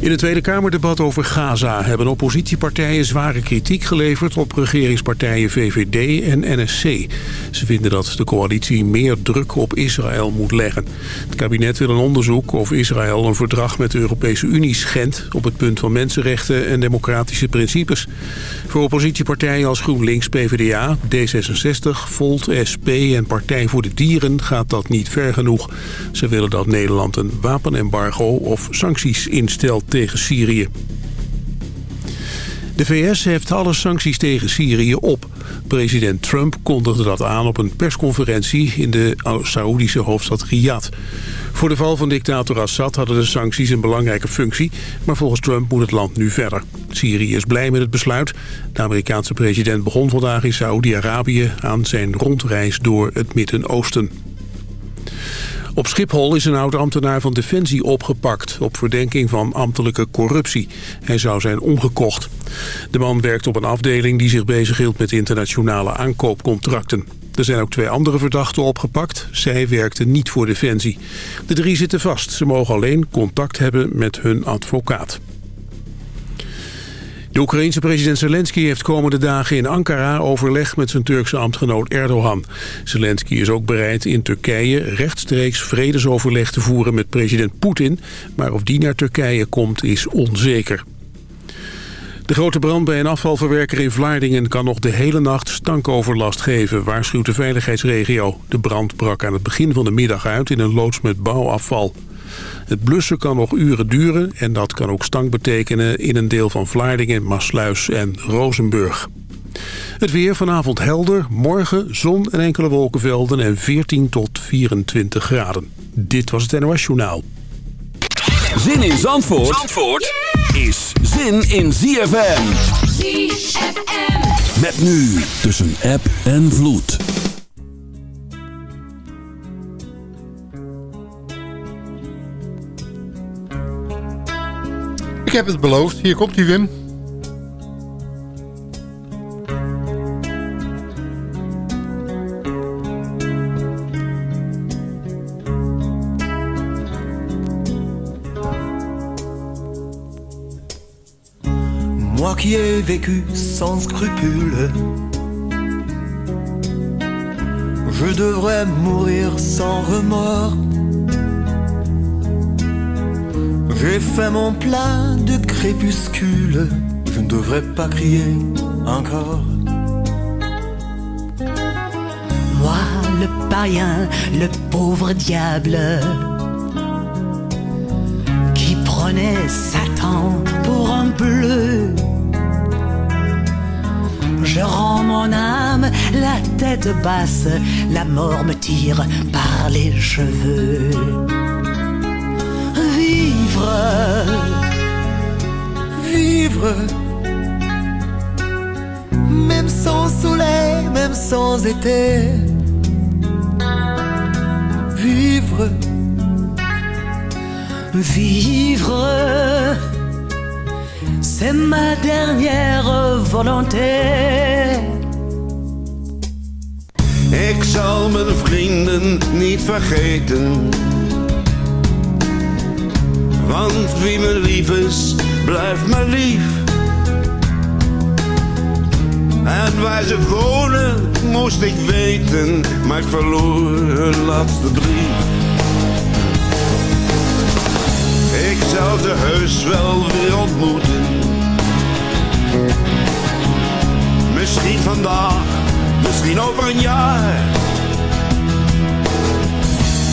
In het Tweede Kamerdebat over Gaza hebben oppositiepartijen zware kritiek geleverd op regeringspartijen VVD en NSC. Ze vinden dat de coalitie meer druk op Israël moet leggen. Het kabinet wil een onderzoek of Israël een verdrag met de Europese Unie schendt op het punt van mensenrechten en democratische principes. Voor oppositiepartijen als GroenLinks, PvdA, D66, Volt, SP en Partij voor de Dieren gaat dat niet ver genoeg. Ze willen dat Nederland een wapenembargo of sancties instelt tegen Syrië. De VS heeft alle sancties tegen Syrië op. President Trump kondigde dat aan op een persconferentie in de Saoedische hoofdstad Riyadh. Voor de val van dictator Assad hadden de sancties een belangrijke functie... maar volgens Trump moet het land nu verder. Syrië is blij met het besluit. De Amerikaanse president begon vandaag in Saoedi-Arabië... aan zijn rondreis door het Midden-Oosten. Op Schiphol is een oud-ambtenaar van Defensie opgepakt... op verdenking van ambtelijke corruptie. Hij zou zijn omgekocht. De man werkt op een afdeling die zich bezighield met internationale aankoopcontracten. Er zijn ook twee andere verdachten opgepakt. Zij werkten niet voor Defensie. De drie zitten vast. Ze mogen alleen contact hebben met hun advocaat. De Oekraïense president Zelensky heeft komende dagen in Ankara overleg met zijn Turkse ambtgenoot Erdogan. Zelensky is ook bereid in Turkije rechtstreeks vredesoverleg te voeren met president Poetin, maar of die naar Turkije komt is onzeker. De grote brand bij een afvalverwerker in Vlaardingen kan nog de hele nacht stankoverlast geven, waarschuwt de veiligheidsregio. De brand brak aan het begin van de middag uit in een loods met bouwafval. Het blussen kan nog uren duren en dat kan ook stank betekenen in een deel van Vlaardingen, Maasluis en Rozenburg. Het weer vanavond helder, morgen zon en enkele wolkenvelden en 14 tot 24 graden. Dit was het NOS Journaal. Zin in Zandvoort, Zandvoort is zin in ZFM. ZFM. Met nu tussen app en vloed. Heb het beloofd. Hier komt Wim. Moi qui ai vécu sans scrupule, je devrais mourir sans remords. J'ai fait mon plein de crépuscule, je ne devrais pas crier encore. Moi, le païen, le pauvre diable, qui prenait Satan pour un bleu. Je rends mon âme la tête basse, la mort me tire par les cheveux vivre, même sans soleil, même sans été, vivre, vivre, c'est ma dernière volonté. Ik zal mijn vrienden niet vergeten Want wie me lief is, blijft me lief. En waar ze wonen, moest ik weten, maar ik verloor hun laatste brief. Ik zou ze heus wel weer ontmoeten. Misschien vandaag, misschien over een jaar.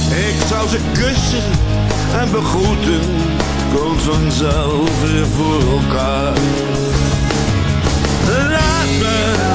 Ik zou ze kussen en begroeten komt vanzelf weer voor elkaar. Laat me,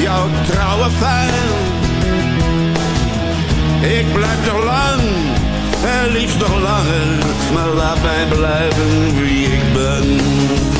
jouw trouwe fan. Ik blijf nog lang, en liefst nog langer, maar laat mij blijven wie ik ben.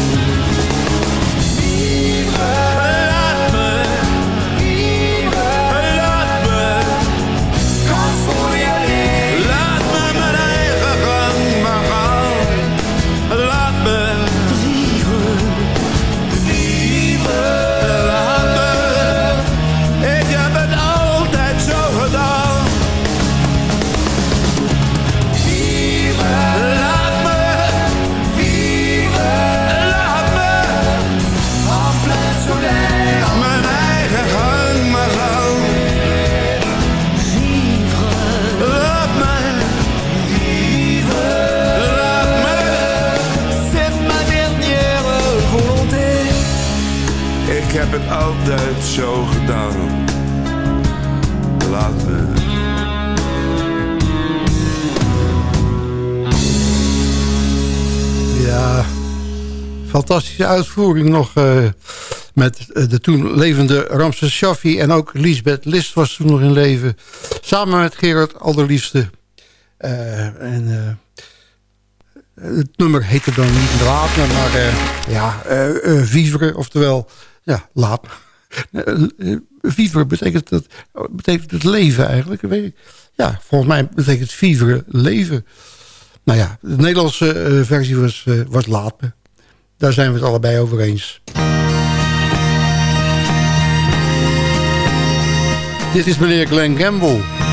Fantastische uitvoering nog uh, met uh, de toen levende Ramses Shaffi... en ook Lisbeth List was toen nog in leven. Samen met Gerard Alderliefste. Uh, en het nummer heette dan niet Laat maar ja, Vivre, oftewel ja, laat. Vivre betekent, dat, betekent het leven eigenlijk. Ja, volgens mij betekent vivre leven. Nou ja, de Nederlandse uh, versie was, uh, was laat me. Daar zijn we het allebei over eens. Dit is meneer Glenn Gamble.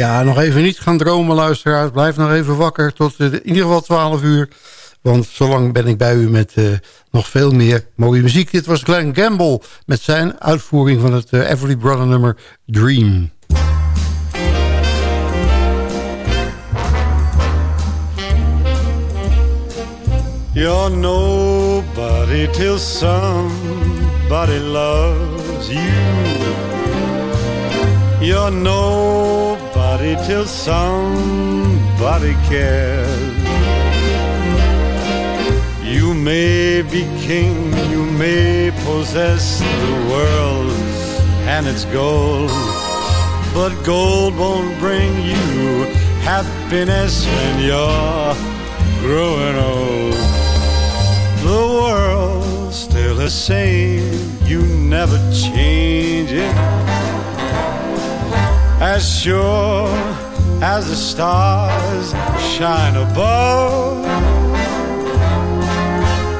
Nog even niet gaan dromen, luisteraars. Blijf nog even wakker tot uh, in ieder geval 12 uur. Want zolang ben ik bij u met uh, nog veel meer mooie muziek. Dit was Glenn Gamble met zijn uitvoering van het uh, Everly Brother nummer Dream. You're nobody till somebody loves you. You're nobody nobody till somebody cares. You may be king, you may possess the world and its gold, but gold won't bring you happiness when you're growing old. The world's still the same, you never change it. As sure as the stars shine above,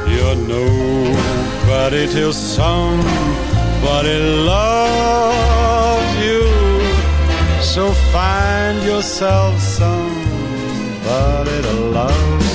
you're nobody till somebody loves you. So find yourself somebody to love.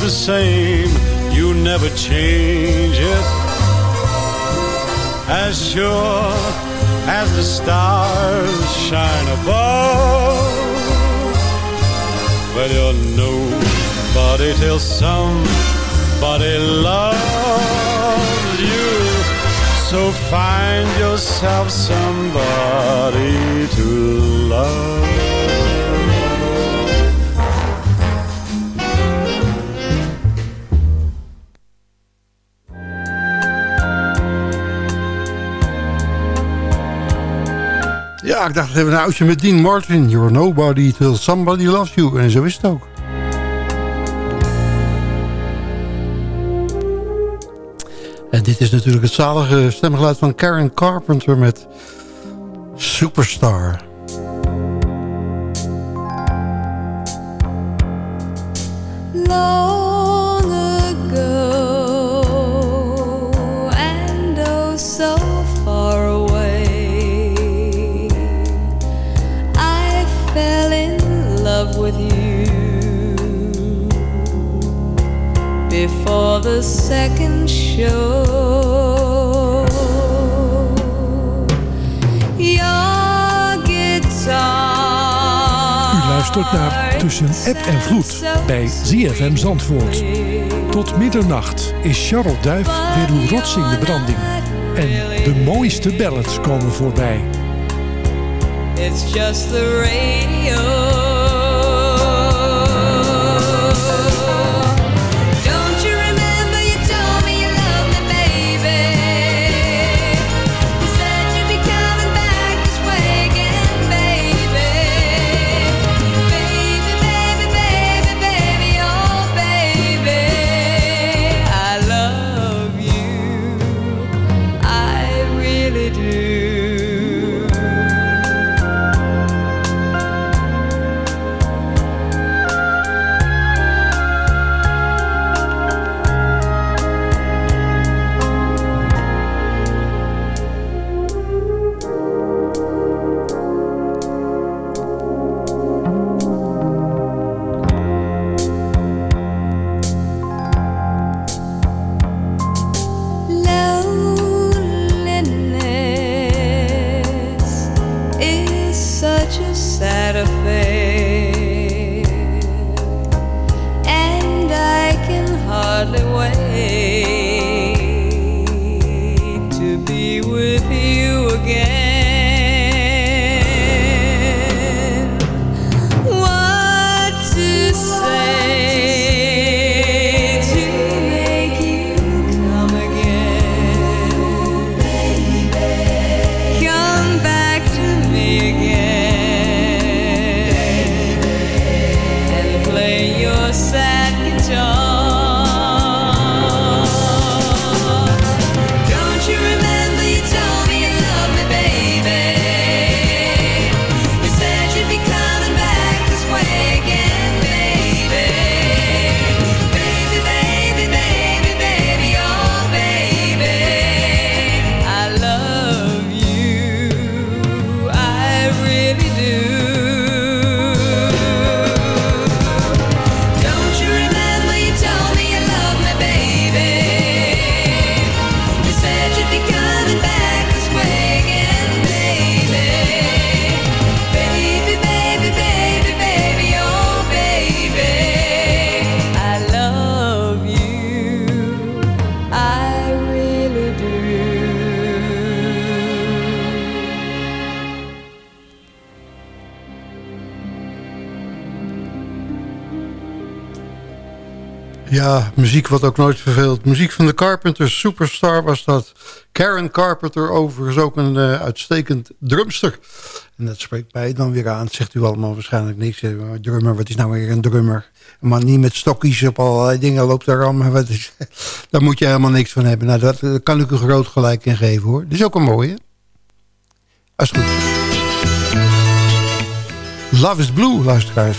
The same, you never change it. As sure as the stars shine above, well, you're nobody till somebody loves you. So find yourself somebody to love. Ik dacht even een oudje met Dean Martin. You're nobody till somebody loves you. En zo is het ook. En dit is natuurlijk het zalige stemgeluid van Karen Carpenter met Superstar. For the second show. Your guitar. U luistert naar Tussen App en Vloed bij ZFM Zandvoort. Tot middernacht is Charles Duif weer uw rots in de branding. En de mooiste ballads komen voorbij. It's just the radio. Muziek wat ook nooit verveelt. Muziek van de Carpenters, Superstar was dat. Karen Carpenter overigens ook een uh, uitstekend drumster. En dat spreekt mij dan weer aan. Zegt u allemaal waarschijnlijk niks. Drummer, wat is nou weer een drummer? Maar niet met stokjes op allerlei dingen loopt daar is, daar moet je helemaal niks van hebben. Nou, dat, daar kan ik u groot gelijk in geven hoor. Dat is ook een mooie. Als goed. Love is Blue, luisteraars.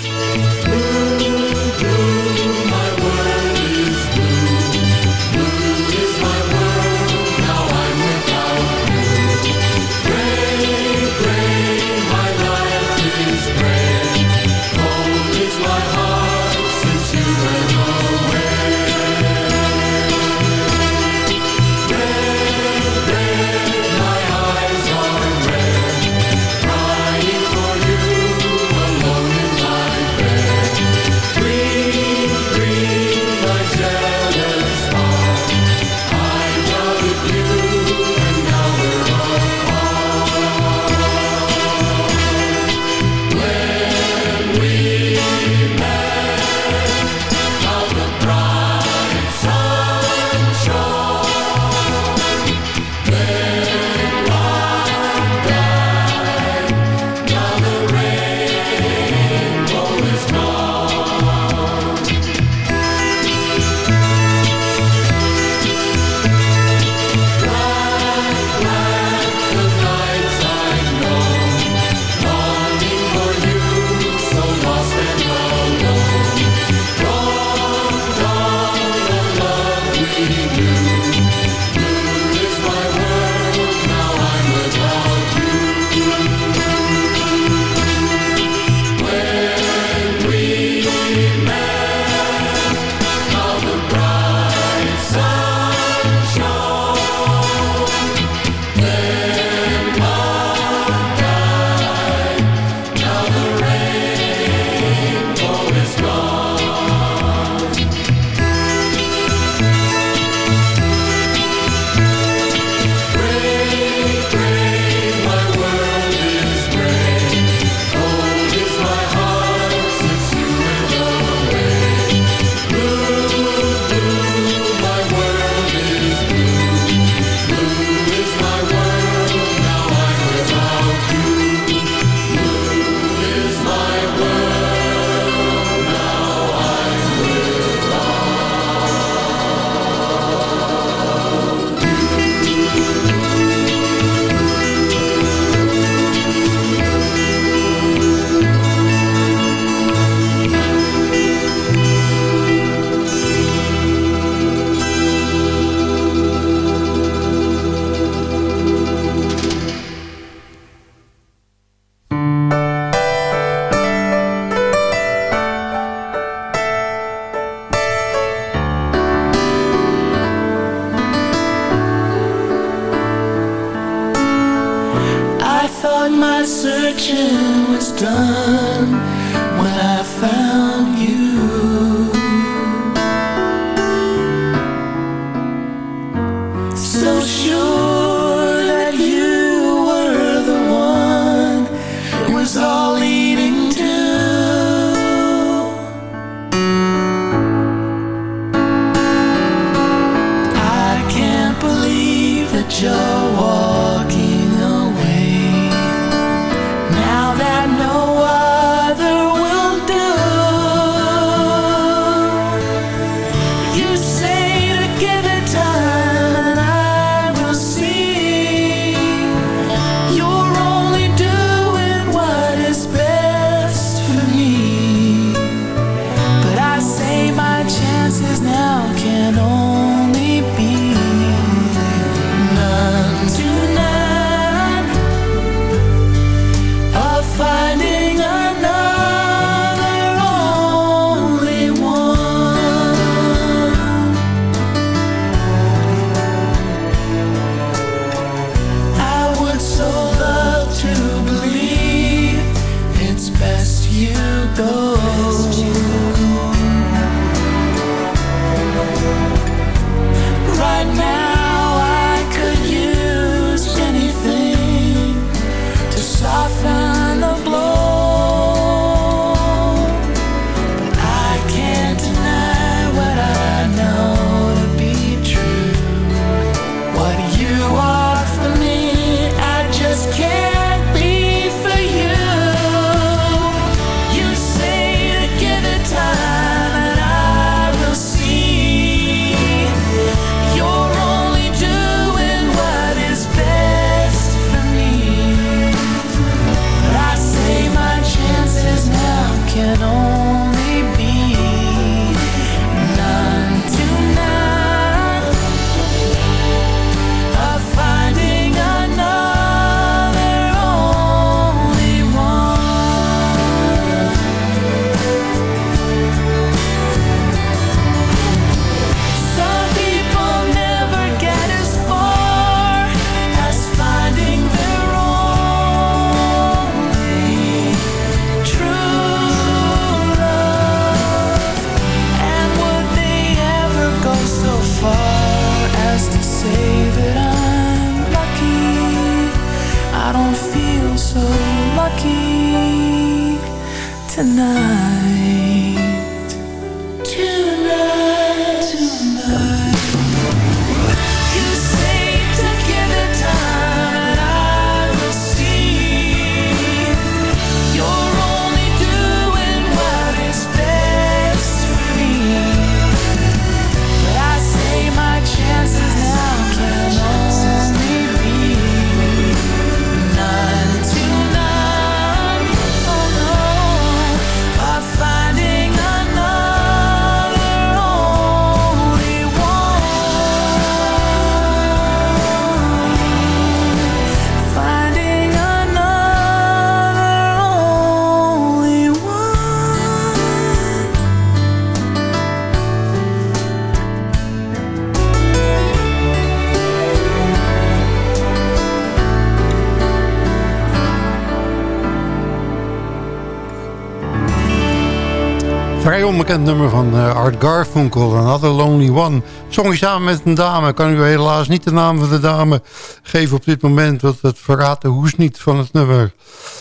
onbekend nummer van eh, Art Garfunkel, Another Lonely One. Zong hij samen met een dame. Kan u helaas niet de naam van de dame geven op dit moment. Want dat verraadt de hoes niet van het nummer.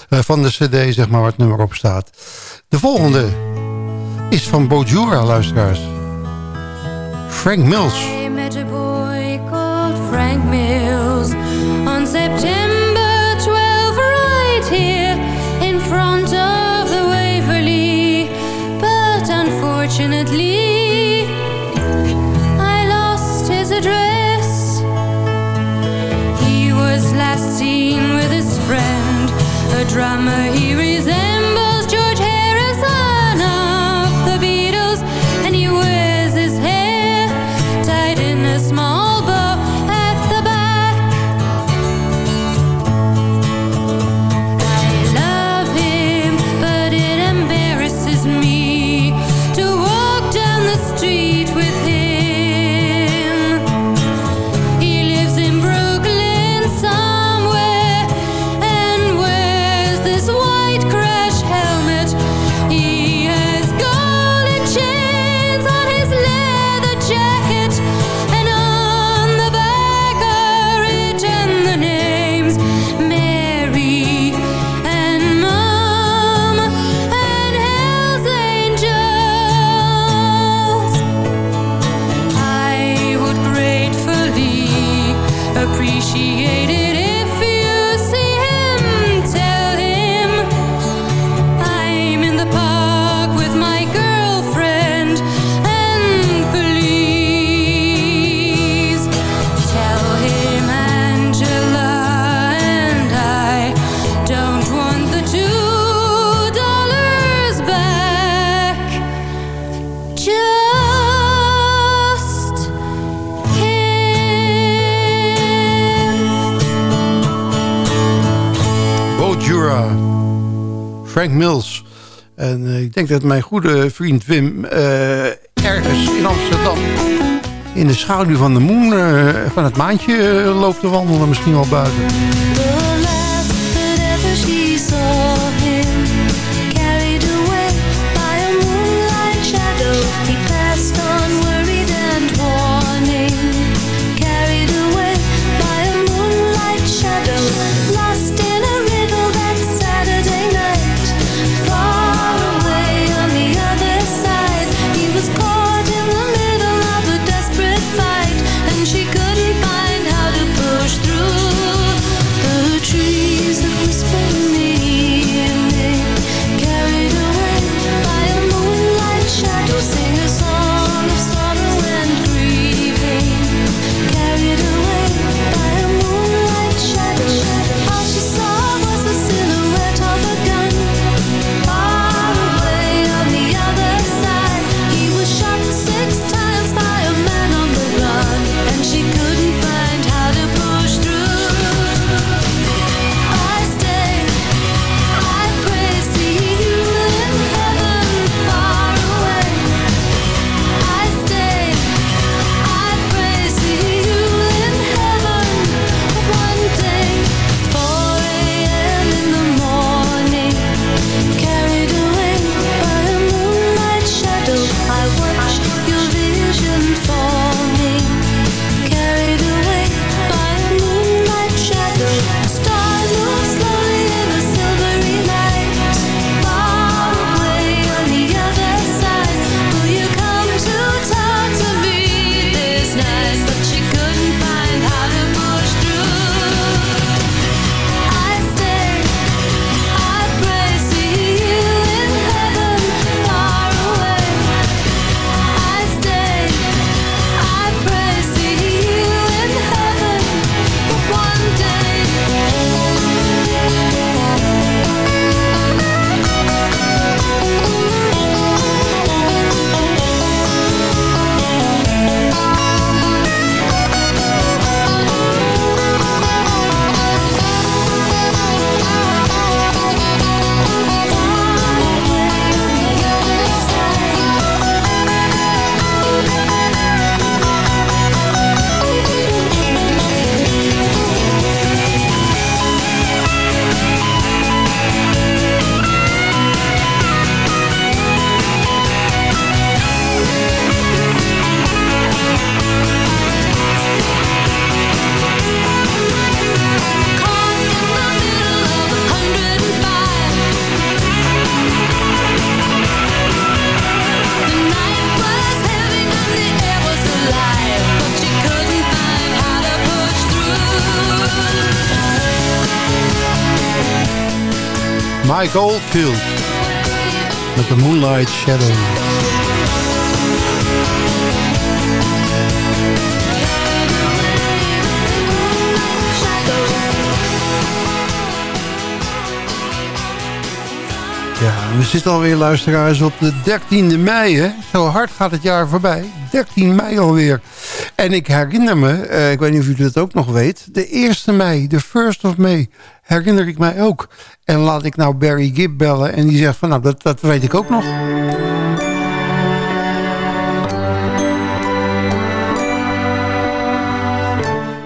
Eh, van de cd, zeg maar, waar het nummer op staat. De volgende is van Bojura, luisteraars. Frank Mills. summer denk dat mijn goede vriend Wim eh, ergens in Amsterdam in de schaduw van de moon, eh, van het maantje, eh, loopt te wandelen. Misschien wel buiten. Mike Oldfield. Met de Moonlight Shadow. Ja, we zitten alweer luisteraars op de 13e mei. Hè? Zo hard gaat het jaar voorbij. 13 mei alweer. En ik herinner me, uh, ik weet niet of u dat ook nog weet... de 1e mei, de 1st of May, herinner ik mij ook. En laat ik nou Barry Gibb bellen en die zegt van... nou, dat, dat weet ik ook nog.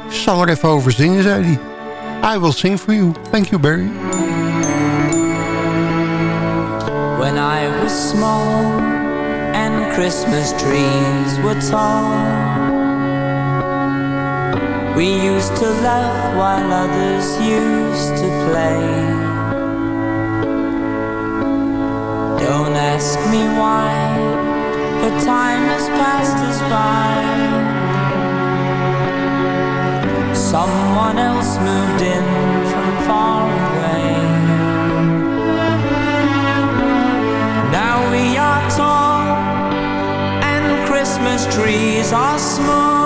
Zal er even over zingen, zei hij. I will sing for you. Thank you, Barry. When I was small and Christmas trees were tall We used to laugh while others used to play. Don't ask me why, but time has passed us by. Someone else moved in from far away. Now we are tall, and Christmas trees are small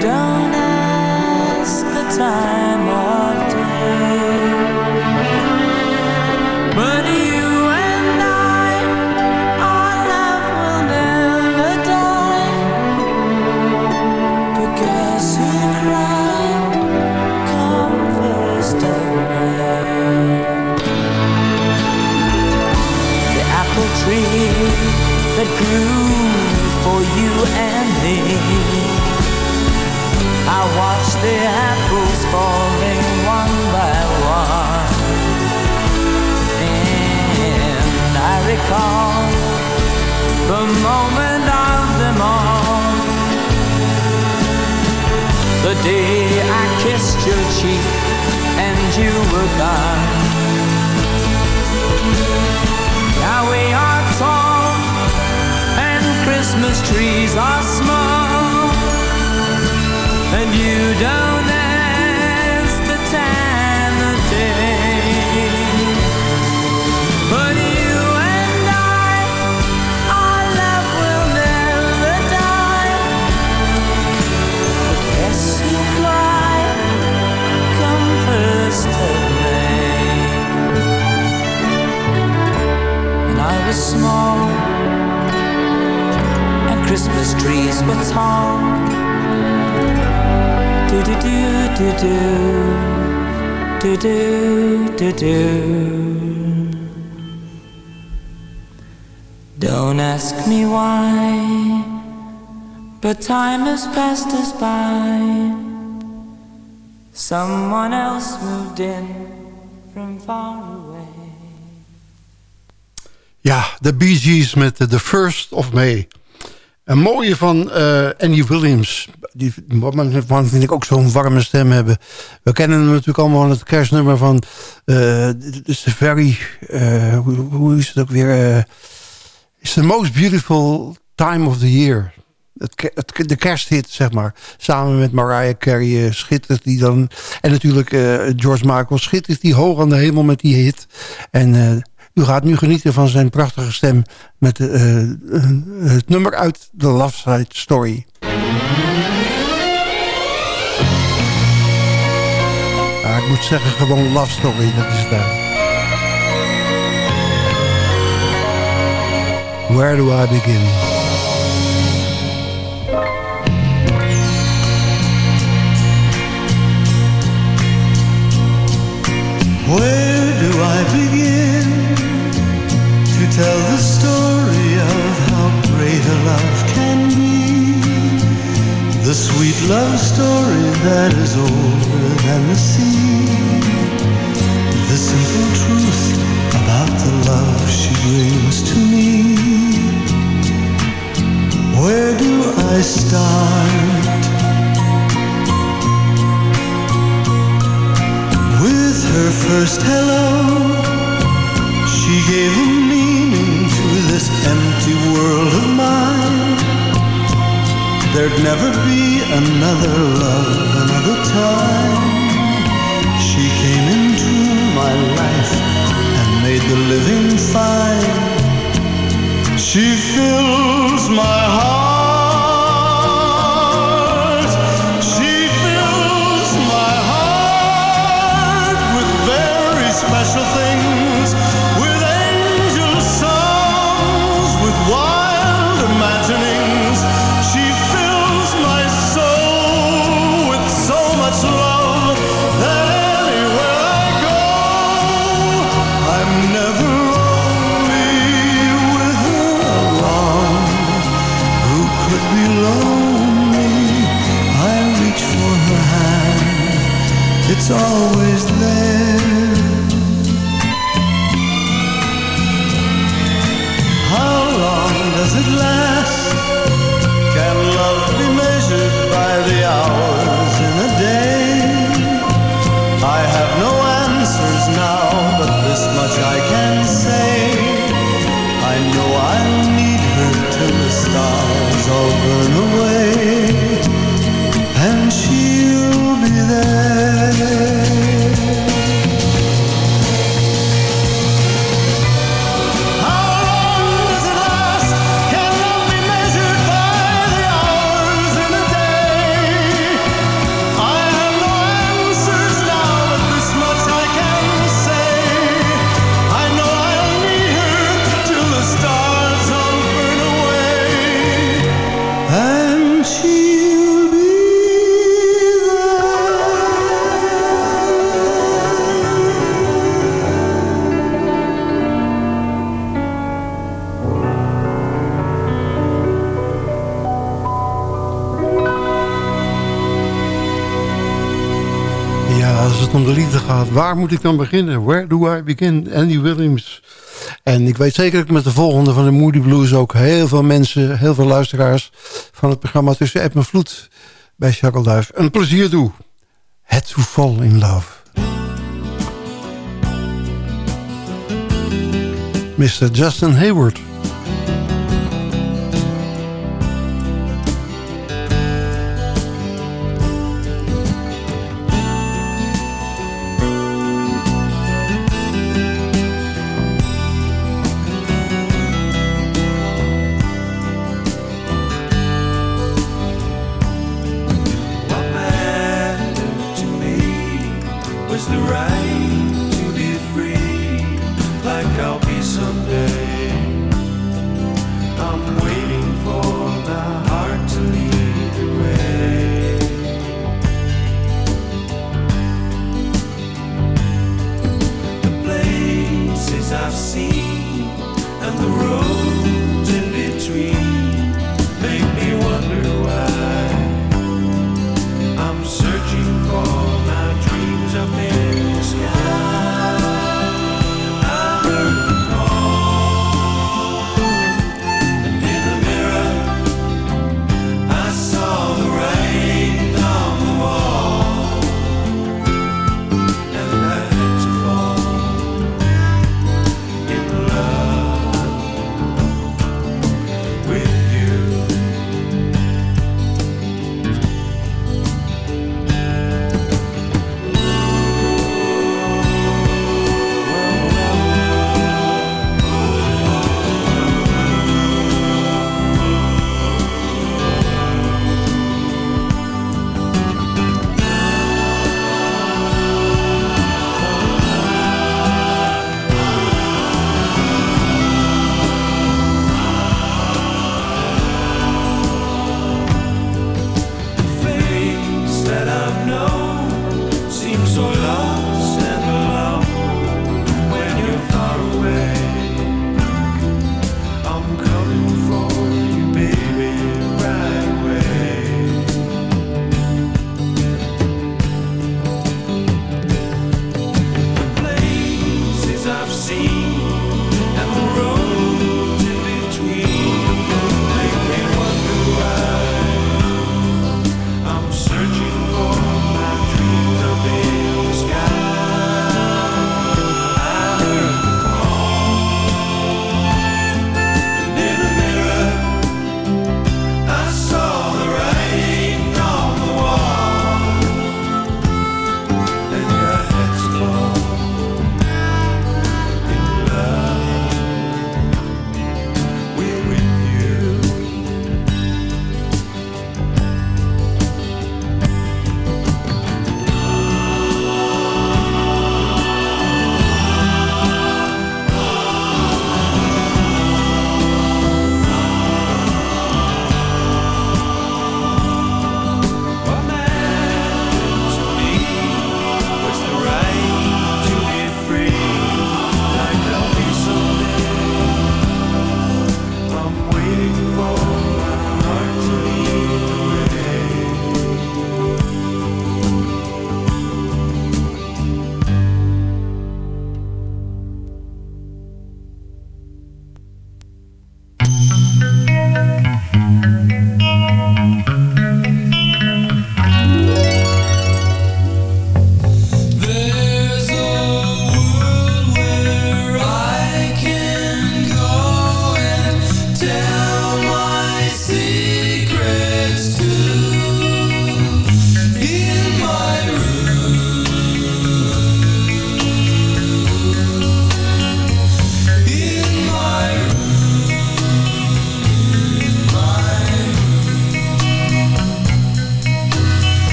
don't ask the time of do do do do do do Don't ask me why, but time has passed us by. Someone else moved in from far away. Ja, de Bee Gees met The First of May. Een mooie van uh, Annie Williams. Die man vind ik ook zo'n warme stem hebben. We kennen hem natuurlijk allemaal van het kerstnummer van... Uh, is very... Uh, hoe, is het ook weer? Uh, it's the most beautiful time of the year. Het, het, de kersthit, zeg maar. Samen met Mariah Carey schittert die dan. En natuurlijk George Michael schittert die hoog aan de hemel met die hit. En u gaat nu genieten van zijn prachtige stem met uh, het nummer uit The Love Side Story. Ik moet zeggen gewoon Love Story, dat is daar. Where do I begin? Where do I begin? Tell the story of how great a love can be. The sweet love story that is older than the sea. The simple truth about the love she brings to me. Where do I start? With her first hello, she gave a this empty world of mine. There'd never be another love, another time. She came into my life and made the living fine. She fills my heart. Waar moet ik dan beginnen? Where do I begin? Andy Williams. En ik weet zeker dat ik met de volgende van de Moody Blues... ook heel veel mensen, heel veel luisteraars... van het programma Tussen App en Vloed bij Schakelduif een plezier doe. Het to fall in love. Mr. Justin Hayward.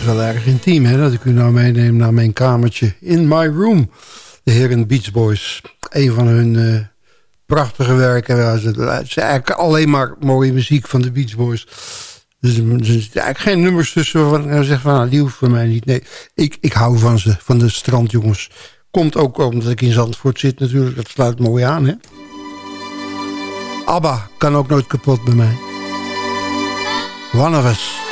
Is wel erg intiem, hè, dat ik u nou meeneem naar mijn kamertje. In My Room. De heren Beach Boys. Een van hun eh, prachtige werken. Ja, Het eigenlijk alleen maar mooie muziek van de Beach Boys. Dus er zitten eigenlijk geen nummers tussen waarvan ik nou zeg van... Nou, die hoeft voor mij niet. Nee, ik, ik hou van ze, van de strandjongens. Komt ook omdat ik in Zandvoort zit natuurlijk. Dat sluit mooi aan, hè. ABBA kan ook nooit kapot bij mij. One of Us.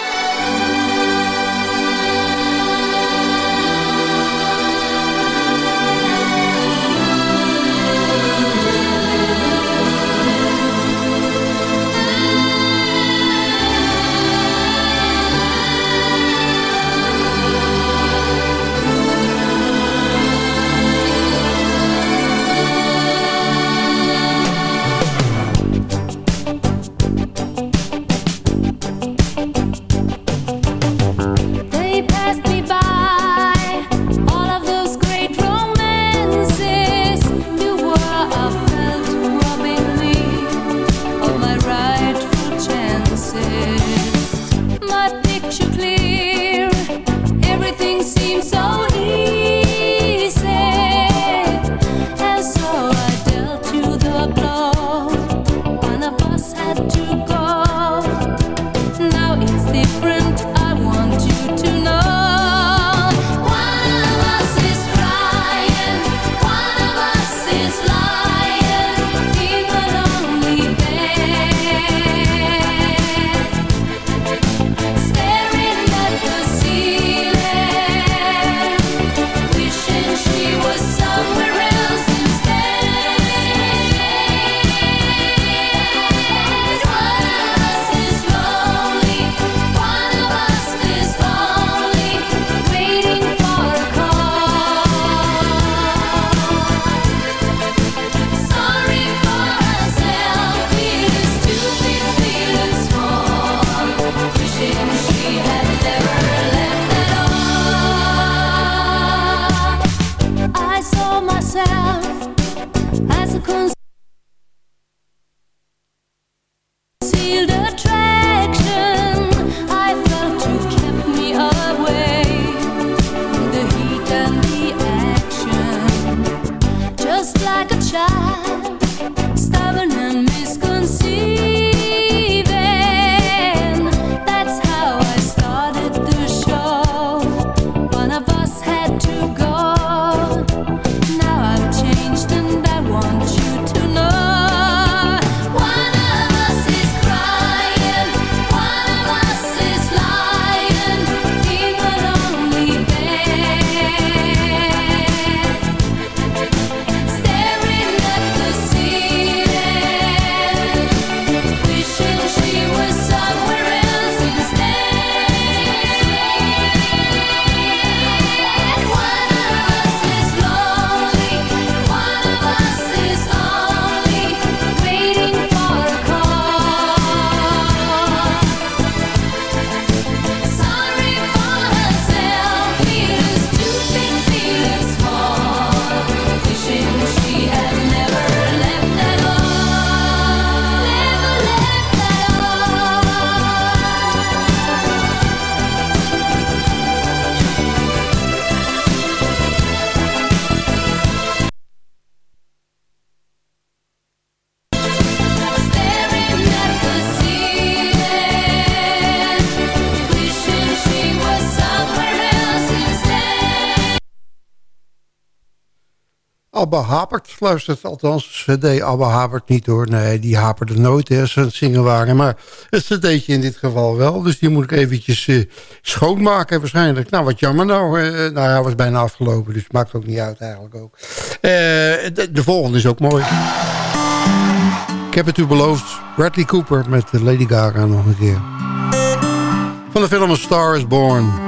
Abba hapert, luistert althans. CD Abba hapert niet hoor. Nee, die haperde nooit als ze aan het zingen waren. Maar het cd'tje in dit geval wel. Dus die moet ik eventjes eh, schoonmaken waarschijnlijk. Nou, wat jammer nou. eh, nou ja, was bijna afgelopen. Dus maakt ook niet uit eigenlijk ook. Eh, de, de volgende is ook mooi. Ik heb het u beloofd. Bradley Cooper met Lady Gaga nog een keer. Van de film A Star is Born.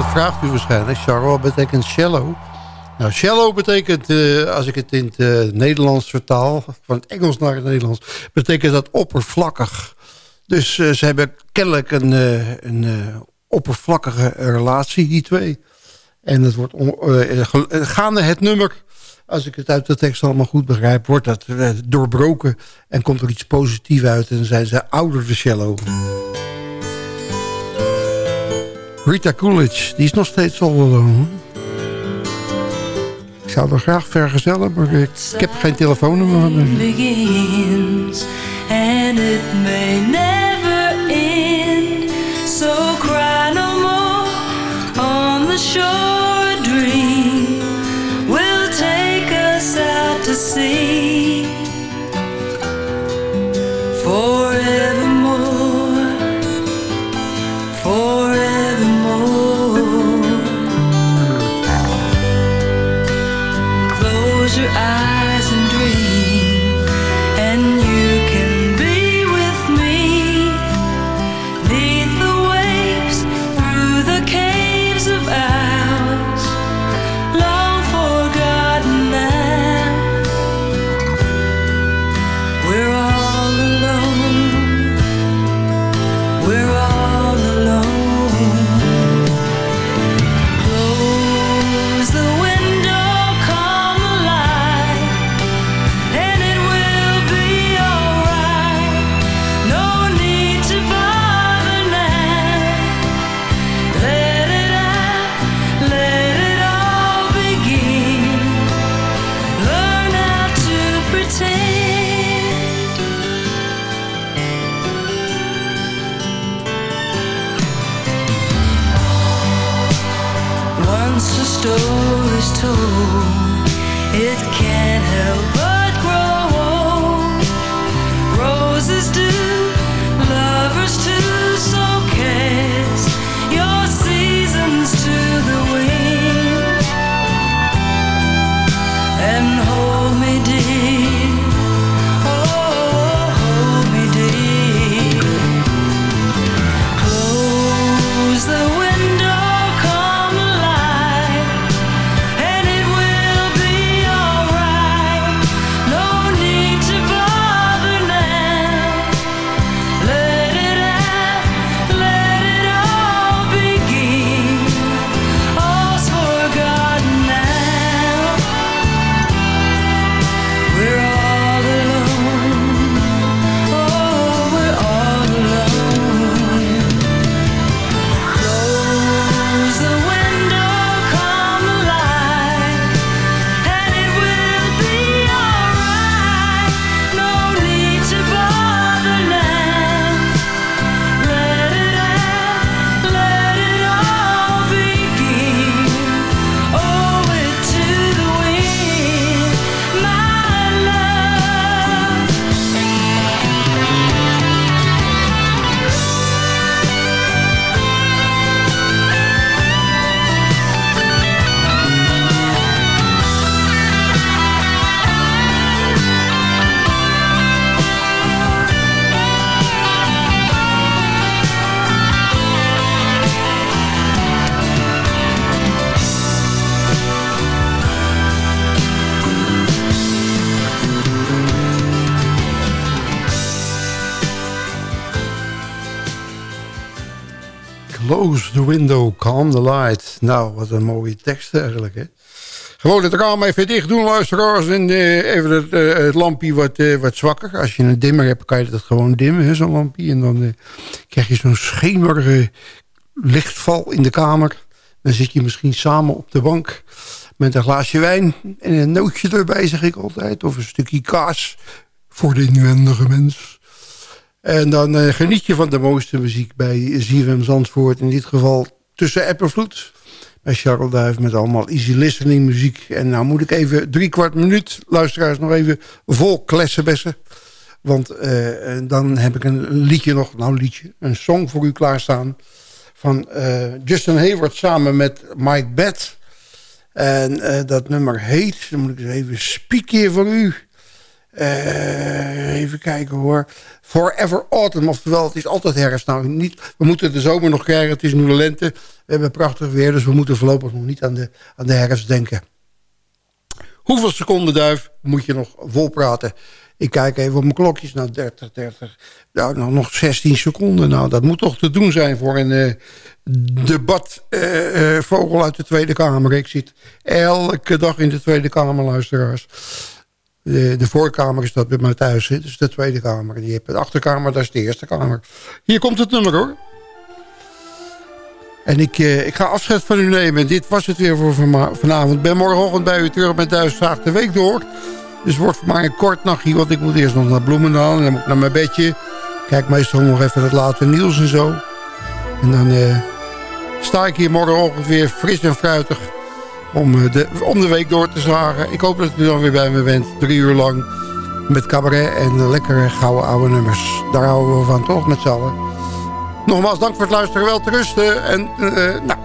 dat vraagt u waarschijnlijk. Charles betekent shallow. Nou, shallow betekent, eh, als ik het in het eh, Nederlands vertaal... van het Engels naar het Nederlands... betekent dat oppervlakkig. Dus eh, ze hebben kennelijk een, een oppervlakkige relatie, die twee. En het wordt gaande het nummer... als ik het uit de tekst allemaal goed begrijp... wordt dat doorbroken en komt er iets positiefs uit... en zijn ze ouder de shallow. Rita Coolidge, die is nog steeds all alone. Ik zou er graag vergezellen, maar ik, ik heb geen telefoonnummer. haar. begins and it may never end. So cry no more on the shore. A dream will take us out to sea forevermore, the window, calm the light. Nou, wat een mooie tekst eigenlijk, hè. Gewoon het raam even dicht doen, luisteraars. En eh, even het, eh, het lampje wat, eh, wat zwakker. Als je een dimmer hebt, kan je dat gewoon dimmen, zo'n lampje. En dan krijg je zo'n schemerige lichtval in de kamer. Dan zit je misschien samen op de bank met een glaasje wijn en een nootje erbij, zeg ik altijd. Of een stukje kaas voor de inwendige mens. En dan eh, geniet je van de mooiste muziek bij ZFM Zandvoort. In dit geval tussen app en. Bij Charles Duif met allemaal easy listening muziek. En nou moet ik even drie kwart minuut, luisteraars, nog even vol klessenbessen. Want eh, dan heb ik een liedje nog, nou liedje, een song voor u klaarstaan. Van eh, Justin Hayward samen met Mike Bett. En dat nummer heet, dan moet ik eens even spieken voor u. Eh, even kijken hoor. Forever Autumn, oftewel het is altijd herfst. Nou, niet, we moeten de zomer nog krijgen, het is nu de lente. We hebben prachtig weer, dus we moeten voorlopig nog niet aan de, aan de herfst denken. Hoeveel seconden duif moet je nog vol praten? Ik kijk even op mijn klokjes. Nou, 30, 30. Nou, nou, nog 16 seconden. Nou, dat moet toch te doen zijn voor een uh, debatvogel uh, uit de Tweede Kamer. Ik zit elke dag in de Tweede Kamer, luisteraars. De, de voorkamer is dat bij mij thuis. Hè? Dus de Tweede Kamer. Die heb de achterkamer, dat is de Eerste Kamer. Hier komt het nummer hoor. En ik, uh, ik ga afscheid van u nemen. Dit was het weer voor vanavond. Ik ben morgenochtend bij u terug met Duitszaag de Week door. Dus wordt voor mij een kort nachtje. Want ik moet eerst nog naar Bloemendaal. En dan moet ik naar mijn bedje. Kijk meestal nog even het late nieuws en zo. En dan uh, sta ik hier morgenochtend weer fris en fruitig. Om de, om de week door te zagen. Ik hoop dat u dan weer bij me bent. Drie uur lang. Met cabaret en lekkere gouden oude nummers. Daar houden we van toch met z'n allen. Nogmaals dank voor het luisteren. Wel te rusten. En uh, nou,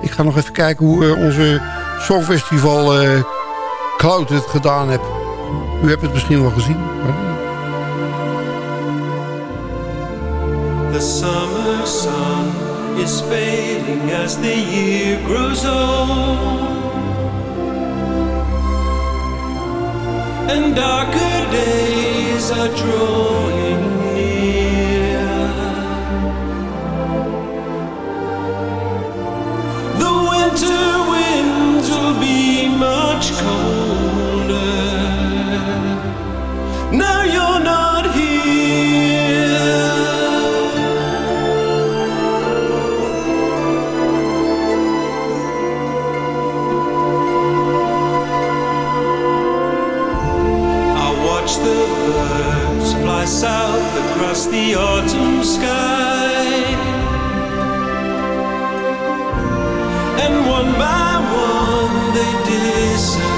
ik ga nog even kijken hoe uh, onze Songfestival uh, Cloud het gedaan heeft. U hebt het misschien wel gezien. The summer is fading as the year grows old. And darker days are drawing near. The winter winds will be much colder. South across the autumn sky. And one by one they disappear.